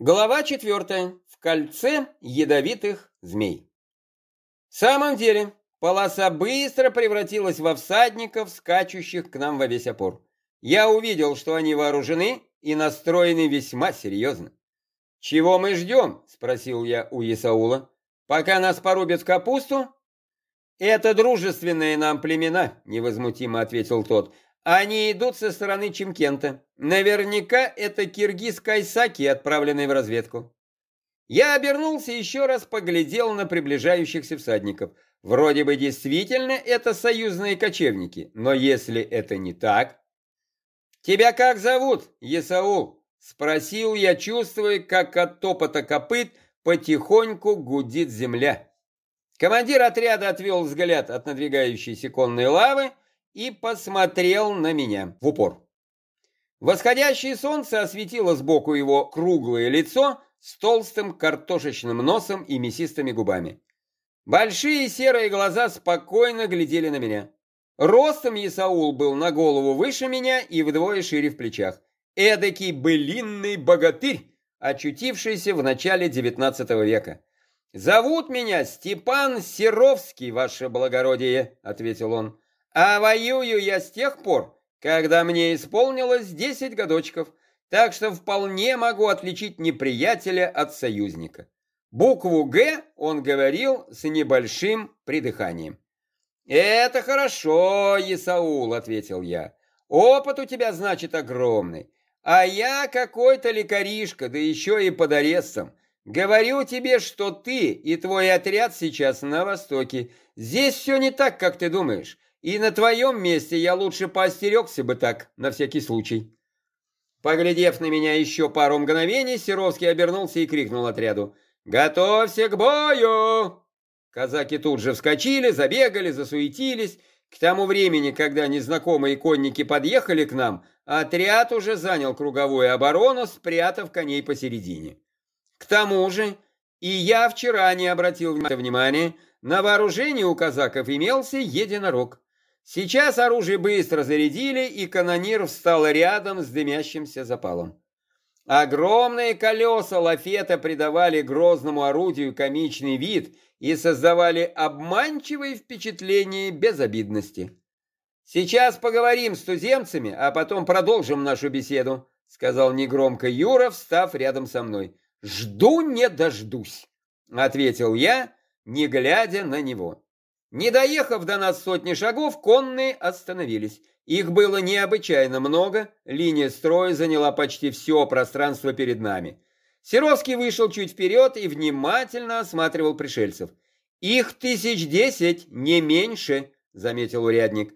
Глава четвертая. В кольце ядовитых змей. В самом деле, полоса быстро превратилась во всадников, скачущих к нам во весь опор. Я увидел, что они вооружены и настроены весьма серьезно. «Чего мы ждем?» — спросил я у Исаула. «Пока нас порубят в капусту?» «Это дружественные нам племена», — невозмутимо ответил тот. Они идут со стороны Чимкента. Наверняка это киргиз Кайсаки, отправленный в разведку. Я обернулся и еще раз поглядел на приближающихся всадников. Вроде бы действительно это союзные кочевники, но если это не так... «Тебя как зовут, Есаул?» — спросил я, чувствуя, как от топота копыт потихоньку гудит земля. Командир отряда отвел взгляд от надвигающейся конной лавы, и посмотрел на меня в упор. Восходящее солнце осветило сбоку его круглое лицо с толстым картошечным носом и мясистыми губами. Большие серые глаза спокойно глядели на меня. Ростом Исаул был на голову выше меня и вдвое шире в плечах. Эдакий былинный богатырь, очутившийся в начале XIX века. «Зовут меня Степан Серовский, ваше благородие», — ответил он. А воюю я с тех пор, когда мне исполнилось десять годочков, так что вполне могу отличить неприятеля от союзника. Букву «Г» он говорил с небольшим придыханием. «Это хорошо, Исаул», — ответил я. «Опыт у тебя, значит, огромный. А я какой-то лекаришка, да еще и под арестом. Говорю тебе, что ты и твой отряд сейчас на Востоке. Здесь все не так, как ты думаешь. И на твоем месте я лучше поостерегся бы так, на всякий случай. Поглядев на меня еще пару мгновений, Серовский обернулся и крикнул отряду. «Готовься к бою!» Казаки тут же вскочили, забегали, засуетились. К тому времени, когда незнакомые конники подъехали к нам, отряд уже занял круговую оборону, спрятав коней посередине. К тому же, и я вчера не обратил внимания, на вооружении у казаков имелся единорог. Сейчас оружие быстро зарядили, и канонир встал рядом с дымящимся запалом. Огромные колеса лафета придавали грозному орудию комичный вид и создавали обманчивое впечатление безобидности. «Сейчас поговорим с туземцами, а потом продолжим нашу беседу», сказал негромко Юра, встав рядом со мной. «Жду не дождусь», ответил я, не глядя на него. Не доехав до нас сотни шагов, конные остановились. Их было необычайно много, линия строя заняла почти все пространство перед нами. Серовский вышел чуть вперед и внимательно осматривал пришельцев. «Их тысяч десять, не меньше», — заметил урядник.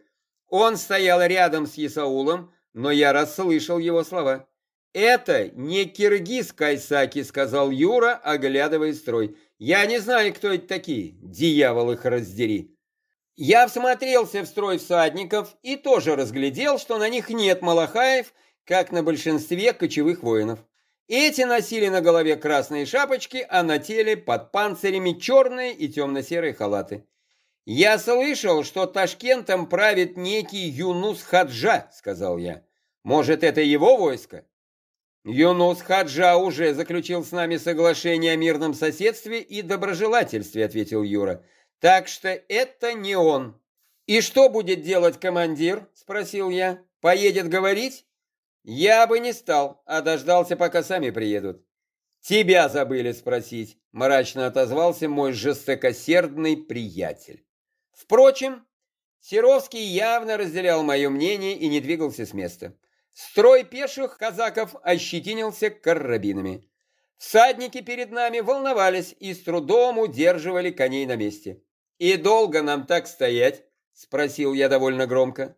Он стоял рядом с Исаулом, но я расслышал его слова. «Это не киргиз Кайсаки», — сказал Юра, оглядывая строй. «Я не знаю, кто это такие, дьявол их раздери». Я всмотрелся в строй всадников и тоже разглядел, что на них нет малахаев, как на большинстве кочевых воинов. Эти носили на голове красные шапочки, а на теле под панцирями черные и темно-серые халаты. «Я слышал, что Ташкентом правит некий Юнус Хаджа», — сказал я. «Может, это его войско?» Юнус Хаджа уже заключил с нами соглашение о мирном соседстве и доброжелательстве, ответил Юра. Так что это не он. И что будет делать командир? Спросил я. Поедет говорить? Я бы не стал, а дождался, пока сами приедут. Тебя забыли спросить, мрачно отозвался мой жестокосердный приятель. Впрочем, Серовский явно разделял мое мнение и не двигался с места. Строй пеших казаков ощетинился карабинами. Всадники перед нами волновались и с трудом удерживали коней на месте. «И долго нам так стоять?» — спросил я довольно громко.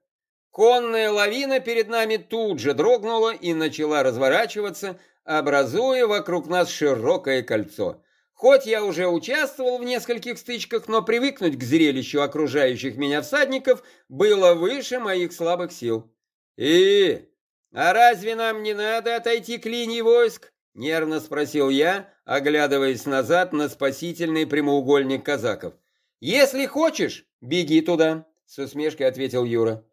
Конная лавина перед нами тут же дрогнула и начала разворачиваться, образуя вокруг нас широкое кольцо. Хоть я уже участвовал в нескольких стычках, но привыкнуть к зрелищу окружающих меня всадников было выше моих слабых сил. «И, «А разве нам не надо отойти к линии войск?» — нервно спросил я, оглядываясь назад на спасительный прямоугольник казаков. «Если хочешь, беги туда», — с усмешкой ответил Юра.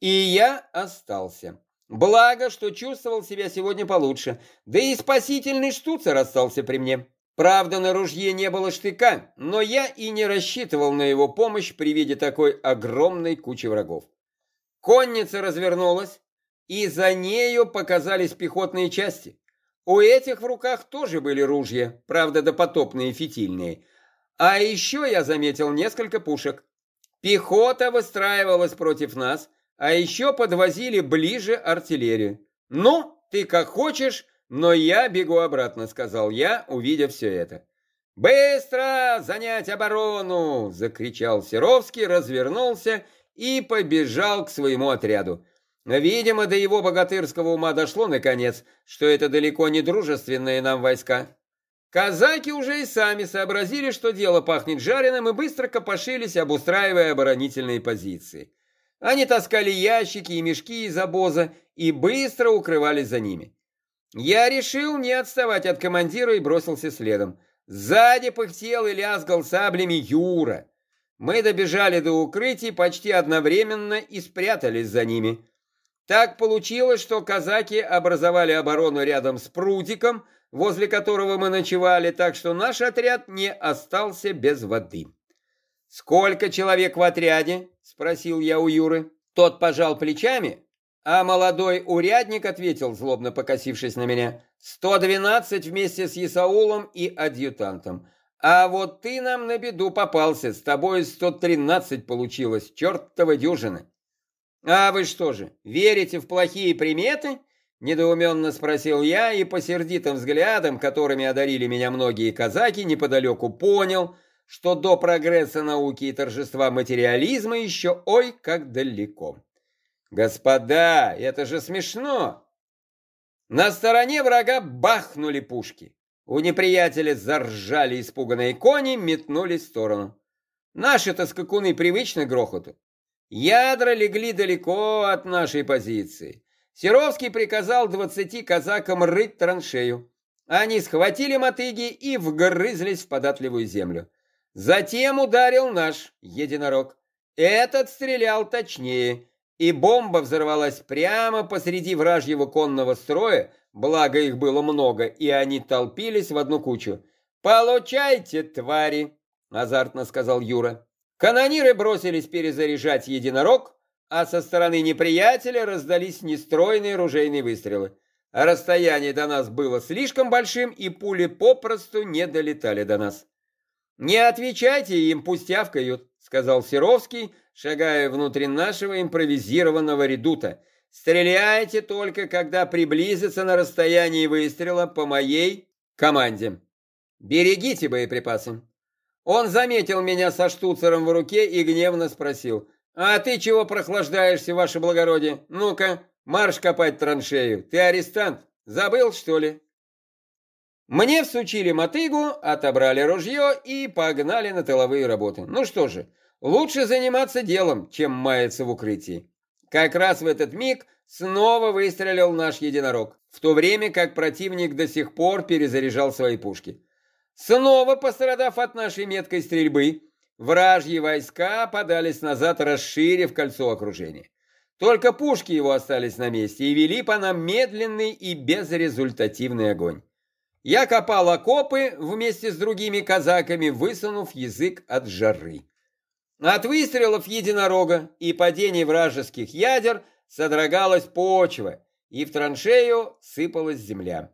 И я остался. Благо, что чувствовал себя сегодня получше, да и спасительный штуцер остался при мне. Правда, на ружье не было штыка, но я и не рассчитывал на его помощь при виде такой огромной кучи врагов. Конница развернулась, и за нею показались пехотные части. У этих в руках тоже были ружья, правда, допотопные фитильные. А еще я заметил несколько пушек. Пехота выстраивалась против нас, а еще подвозили ближе артиллерию. «Ну, ты как хочешь, но я бегу обратно», — сказал я, увидев все это. «Быстро занять оборону!» — закричал Серовский, развернулся и побежал к своему отряду. Видимо, до его богатырского ума дошло, наконец, что это далеко не дружественные нам войска. Казаки уже и сами сообразили, что дело пахнет жареным, и быстро копошились, обустраивая оборонительные позиции. Они таскали ящики и мешки из обоза и быстро укрывались за ними. Я решил не отставать от командира и бросился следом. Сзади пыхтел и лязгал саблями Юра. Мы добежали до укрытий почти одновременно и спрятались за ними. Так получилось, что казаки образовали оборону рядом с прудиком, возле которого мы ночевали, так что наш отряд не остался без воды. «Сколько человек в отряде?» – спросил я у Юры. Тот пожал плечами, а молодой урядник ответил, злобно покосившись на меня, «Сто двенадцать вместе с Исаулом и адъютантом. А вот ты нам на беду попался, с тобой сто тринадцать получилось, чертова дюжина». «А вы что же, верите в плохие приметы?» Недоуменно спросил я и по сердитым взглядам, которыми одарили меня многие казаки, неподалеку понял – что до прогресса науки и торжества материализма еще ой как далеко. Господа, это же смешно! На стороне врага бахнули пушки. У неприятеля заржали испуганные кони, метнулись в сторону. Наши-то скакуны привычны грохоту. Ядра легли далеко от нашей позиции. Серовский приказал двадцати казакам рыть траншею. Они схватили мотыги и вгрызлись в податливую землю. Затем ударил наш единорог. Этот стрелял точнее, и бомба взорвалась прямо посреди вражьего конного строя, благо их было много, и они толпились в одну кучу. «Получайте, твари!» — азартно сказал Юра. Канониры бросились перезаряжать единорог, а со стороны неприятеля раздались нестройные ружейные выстрелы. Расстояние до нас было слишком большим, и пули попросту не долетали до нас. «Не отвечайте им, пусть явкают», — сказал Серовский, шагая внутри нашего импровизированного редута. «Стреляйте только, когда приблизится на расстоянии выстрела по моей команде. Берегите боеприпасы». Он заметил меня со штуцером в руке и гневно спросил. «А ты чего прохлаждаешься, ваше благородие? Ну-ка, марш копать траншею. Ты арестант? Забыл, что ли?» Мне всучили мотыгу, отобрали ружье и погнали на тыловые работы. Ну что же, лучше заниматься делом, чем маяться в укрытии. Как раз в этот миг снова выстрелил наш единорог, в то время как противник до сих пор перезаряжал свои пушки. Снова пострадав от нашей меткой стрельбы, вражьи войска подались назад, расширив кольцо окружения. Только пушки его остались на месте и вели по нам медленный и безрезультативный огонь. Я копал окопы вместе с другими казаками, высунув язык от жары. От выстрелов единорога и падений вражеских ядер содрогалась почва, и в траншею сыпалась земля.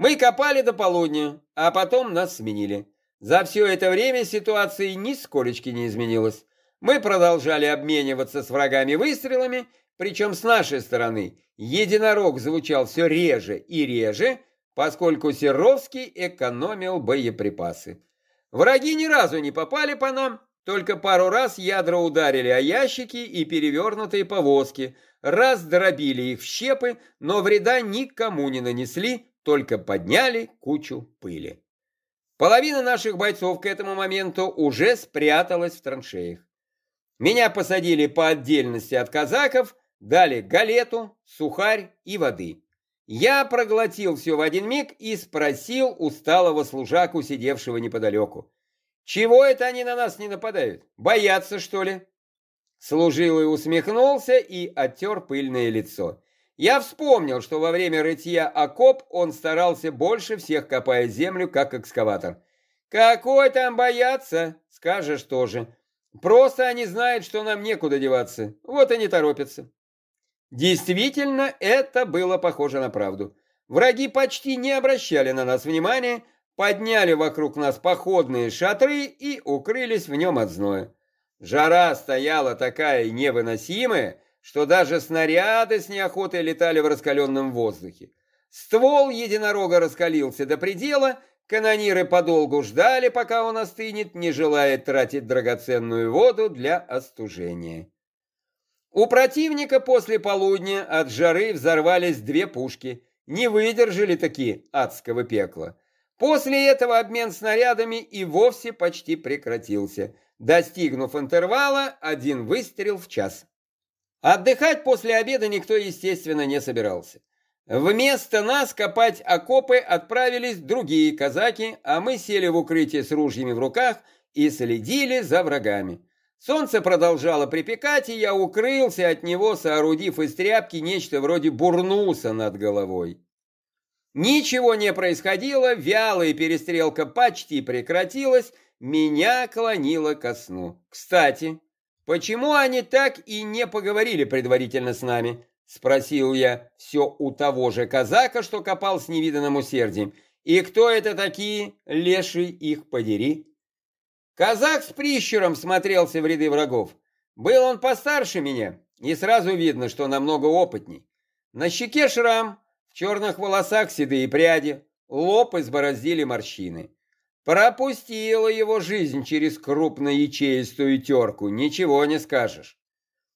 Мы копали до полудня, а потом нас сменили. За все это время ситуация нисколечки не изменилась. Мы продолжали обмениваться с врагами выстрелами, причем с нашей стороны единорог звучал все реже и реже, поскольку Серовский экономил боеприпасы. Враги ни разу не попали по нам, только пару раз ядра ударили о ящики и перевернутые повозки, раздробили их в щепы, но вреда никому не нанесли, только подняли кучу пыли. Половина наших бойцов к этому моменту уже спряталась в траншеях. Меня посадили по отдельности от казаков, дали галету, сухарь и воды. Я проглотил все в один миг и спросил усталого служаку, сидевшего неподалеку. «Чего это они на нас не нападают? Боятся, что ли?» Служилый усмехнулся и оттер пыльное лицо. Я вспомнил, что во время рытья окоп он старался больше всех копая землю, как экскаватор. Какой там бояться, скажешь тоже. Просто они знают, что нам некуда деваться, вот и не торопятся. Действительно, это было похоже на правду. Враги почти не обращали на нас внимания, подняли вокруг нас походные шатры и укрылись в нем от зноя. Жара стояла такая невыносимая, что даже снаряды с неохотой летали в раскаленном воздухе. Ствол единорога раскалился до предела, канониры подолгу ждали, пока он остынет, не желая тратить драгоценную воду для остужения. У противника после полудня от жары взорвались две пушки, не выдержали такие адского пекла. После этого обмен снарядами и вовсе почти прекратился, достигнув интервала один выстрел в час. Отдыхать после обеда никто, естественно, не собирался. Вместо нас копать окопы отправились другие казаки, а мы сели в укрытие с ружьями в руках и следили за врагами. Солнце продолжало припекать, и я укрылся от него, соорудив из тряпки нечто вроде бурнуса над головой. Ничего не происходило, вялая перестрелка почти прекратилась, меня клонило ко сну. Кстати, почему они так и не поговорили предварительно с нами? Спросил я все у того же казака, что копал с невиданным усердием. И кто это такие? Леший их подери. Казак с прищуром смотрелся в ряды врагов. Был он постарше меня, и сразу видно, что намного опытней. На щеке шрам, в черных волосах седые пряди, лоб избороздили морщины. Пропустила его жизнь через крупноячеистую терку, ничего не скажешь.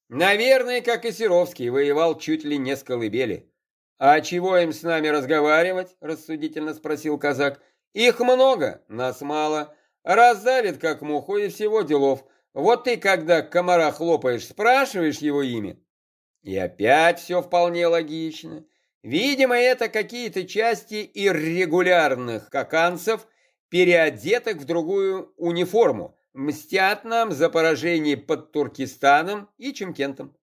Наверное, как и Серовский, воевал чуть ли не с колыбели. «А чего им с нами разговаривать?» – рассудительно спросил казак. «Их много, нас мало. Раздавит, как муху, и всего делов. Вот ты, когда комара хлопаешь, спрашиваешь его имя. И опять все вполне логично. Видимо, это какие-то части иррегулярных каканцев, переодетых в другую униформу, мстят нам за поражение под Туркестаном и Чемкентом.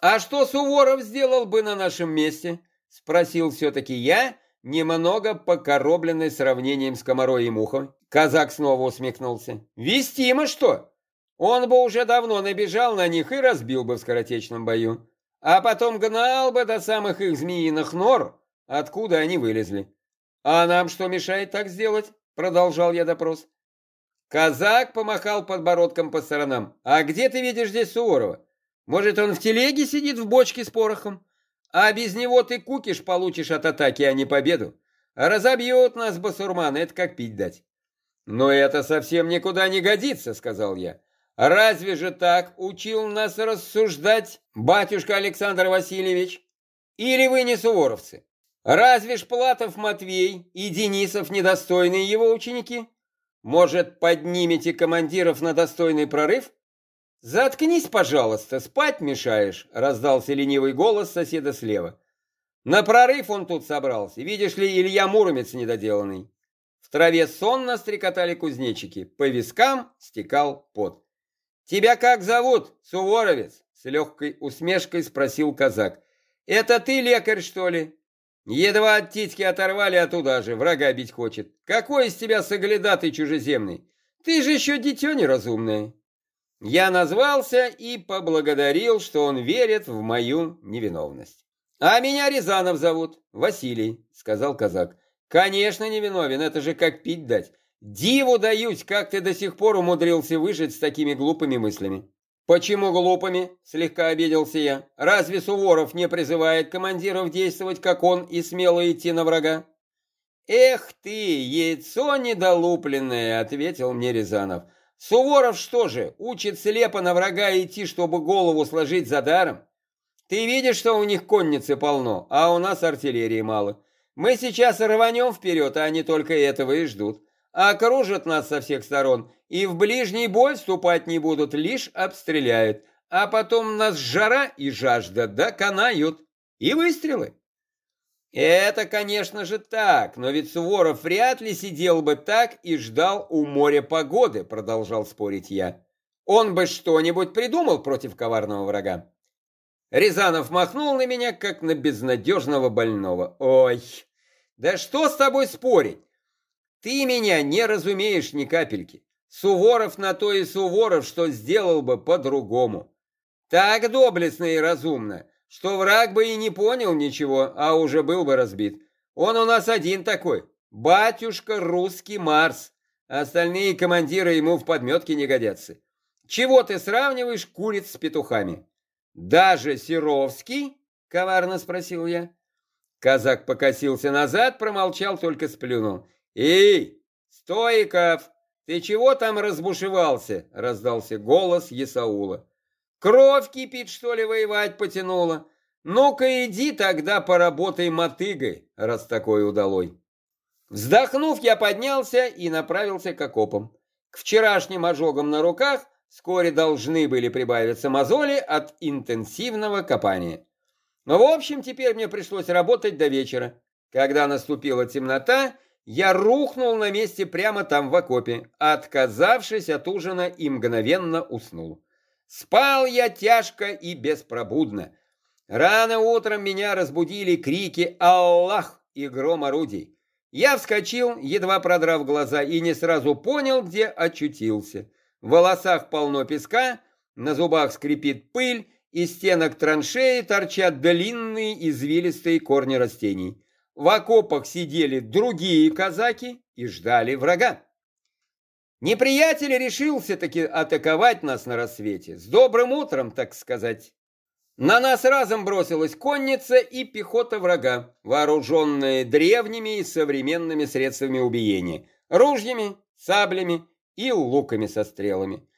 «А что Суворов сделал бы на нашем месте?» — спросил все-таки я, немного покоробленный сравнением с комарой и мухой. Казак снова усмехнулся. «Вестимо что? Он бы уже давно набежал на них и разбил бы в скоротечном бою, а потом гнал бы до самых их змеиных нор, откуда они вылезли. А нам что мешает так сделать?» Продолжал я допрос. Казак помахал подбородком по сторонам. «А где ты видишь здесь Суворова? Может, он в телеге сидит в бочке с порохом? А без него ты кукиш получишь от атаки, а не победу. Разобьет нас басурман, это как пить дать». «Но это совсем никуда не годится», — сказал я. «Разве же так учил нас рассуждать батюшка Александр Васильевич? Или вы не суворовцы? Разве ж Платов Матвей и Денисов недостойные его ученики? Может, поднимете командиров на достойный прорыв?» «Заткнись, пожалуйста, спать мешаешь», — раздался ленивый голос соседа слева. «На прорыв он тут собрался, видишь ли, Илья Муромец недоделанный». В траве сонно стрекотали кузнечики, по вискам стекал пот. «Тебя как зовут, Суворовец?» — с легкой усмешкой спросил казак. «Это ты лекарь, что ли?» «Едва от титьки оторвали, а туда же, врага бить хочет. Какой из тебя соглядатый чужеземный? Ты же еще дитё неразумное». Я назвался и поблагодарил, что он верит в мою невиновность. «А меня Рязанов зовут, Василий», — сказал казак. Конечно, невиновен, это же как пить дать. Диву даюсь, как ты до сих пор умудрился выжить с такими глупыми мыслями. Почему глупыми? Слегка обиделся я. Разве Суворов не призывает командиров действовать, как он, и смело идти на врага? Эх ты, яйцо недолупленное, ответил мне Рязанов. Суворов что же, учит слепо на врага идти, чтобы голову сложить за даром? Ты видишь, что у них конницы полно, а у нас артиллерии мало. Мы сейчас рванем вперед, а они только этого и ждут. Окружат нас со всех сторон, и в ближний бой вступать не будут, лишь обстреляют. А потом нас жара и жажда доконают. И выстрелы. Это, конечно же, так, но ведь Суворов вряд ли сидел бы так и ждал у моря погоды, продолжал спорить я. Он бы что-нибудь придумал против коварного врага. Рязанов махнул на меня, как на безнадежного больного. Ой, да что с тобой спорить? Ты меня не разумеешь ни капельки. Суворов на то и Суворов, что сделал бы по-другому. Так доблестно и разумно, что враг бы и не понял ничего, а уже был бы разбит. Он у нас один такой, батюшка русский Марс. Остальные командиры ему в подметке не годятся. Чего ты сравниваешь куриц с петухами? Даже Серовский? Коварно спросил я. Казак покосился назад, промолчал, только сплюнул. «Эй, Стоиков, ты чего там разбушевался?» — раздался голос Есаула. «Кровь кипит, что ли, воевать потянула? Ну-ка иди тогда поработай мотыгой, раз такой удалой». Вздохнув, я поднялся и направился к окопам. К вчерашним ожогам на руках вскоре должны были прибавиться мозоли от интенсивного копания. Но, в общем, теперь мне пришлось работать до вечера. Когда наступила темнота, я рухнул на месте прямо там в окопе, отказавшись от ужина и мгновенно уснул. Спал я тяжко и беспробудно. Рано утром меня разбудили крики «Аллах!» и гром орудий. Я вскочил, едва продрав глаза, и не сразу понял, где очутился. В волосах полно песка, на зубах скрипит пыль, из стенок траншеи торчат длинные извилистые корни растений. В окопах сидели другие казаки и ждали врага. Неприятель решился таки атаковать нас на рассвете. С добрым утром, так сказать. На нас разом бросилась конница и пехота врага, вооруженная древними и современными средствами убиения, ружьями, саблями и луками со стрелами.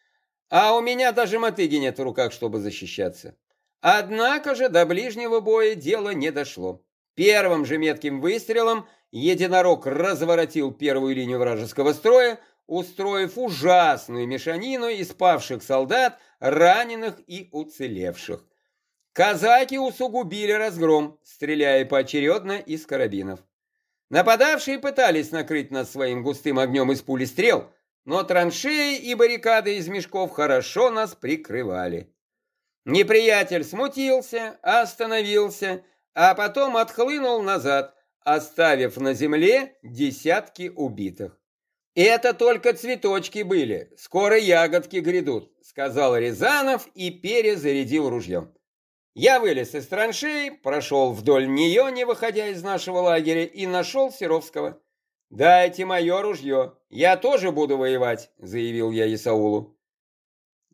А у меня даже мотыги нет в руках, чтобы защищаться. Однако же до ближнего боя дело не дошло. Первым же метким выстрелом единорог разворотил первую линию вражеского строя, устроив ужасную мешанину из павших солдат, раненых и уцелевших. Казаки усугубили разгром, стреляя поочередно из карабинов. Нападавшие пытались накрыть нас своим густым огнем из пули стрел, но траншеи и баррикады из мешков хорошо нас прикрывали. Неприятель смутился, остановился, а потом отхлынул назад, оставив на земле десятки убитых. «Это только цветочки были, скоро ягодки грядут», — сказал Рязанов и перезарядил ружьем. Я вылез из траншеи, прошел вдоль нее, не выходя из нашего лагеря, и нашел Серовского. «Дайте мое ружье, я тоже буду воевать», — заявил я Исаулу.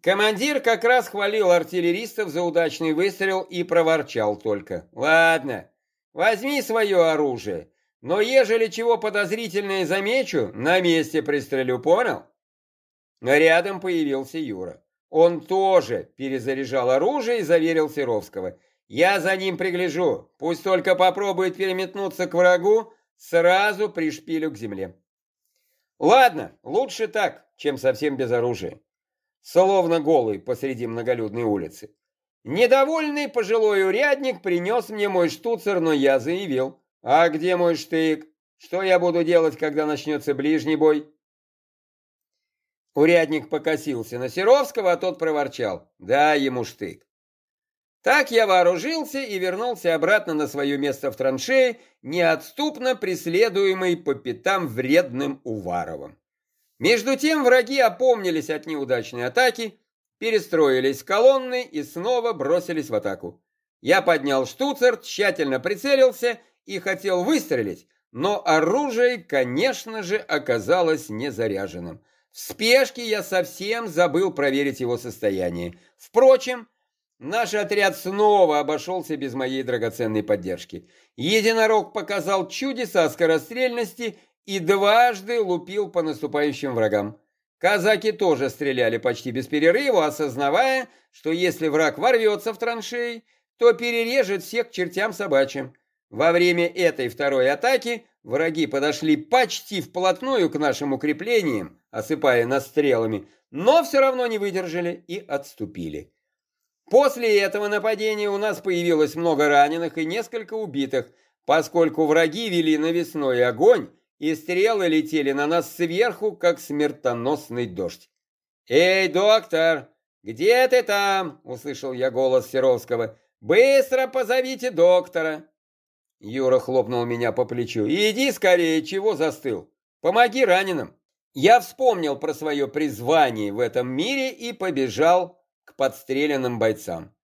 Командир как раз хвалил артиллеристов за удачный выстрел и проворчал только. «Ладно, возьми свое оружие, но ежели чего подозрительное замечу, на месте пристрелю, понял?» Рядом появился Юра. Он тоже перезаряжал оружие и заверил Серовского. «Я за ним пригляжу, пусть только попробует переметнуться к врагу, сразу пришпилю к земле». «Ладно, лучше так, чем совсем без оружия» словно голый посреди многолюдной улицы. Недовольный пожилой урядник принес мне мой штуцер, но я заявил. «А где мой штык? Что я буду делать, когда начнется ближний бой?» Урядник покосился на Серовского, а тот проворчал. «Дай ему штык». Так я вооружился и вернулся обратно на свое место в траншее, неотступно преследуемый по пятам вредным Уваровым. Между тем враги опомнились от неудачной атаки, перестроились в колонны и снова бросились в атаку. Я поднял штуцер, тщательно прицелился и хотел выстрелить, но оружие, конечно же, оказалось незаряженным. В спешке я совсем забыл проверить его состояние. Впрочем, наш отряд снова обошелся без моей драгоценной поддержки. Единорог показал чудеса скорострельности и дважды лупил по наступающим врагам. Казаки тоже стреляли почти без перерыва, осознавая, что если враг ворвется в траншеи, то перережет всех к чертям собачьим. Во время этой второй атаки враги подошли почти вплотную к нашим укреплениям, осыпая нас стрелами, но все равно не выдержали и отступили. После этого нападения у нас появилось много раненых и несколько убитых, поскольку враги вели навесной огонь и стрелы летели на нас сверху, как смертоносный дождь. «Эй, доктор, где ты там?» — услышал я голос Серовского. Быстро позовите доктора. Юра хлопнул меня по плечу. Иди скорее, чего застыл? Помоги раненым. Я вспомнил про свое призвание в этом мире и побежал к подстреленным бойцам.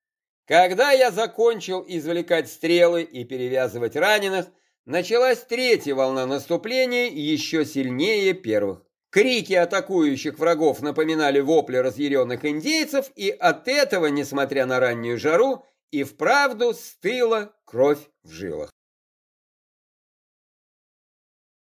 Когда я закончил извлекать стрелы и перевязывать раненых, началась третья волна наступления, еще сильнее первых. Крики атакующих врагов напоминали вопли разъяренных индейцев, и от этого, несмотря на раннюю жару, и вправду стыла кровь в жилах.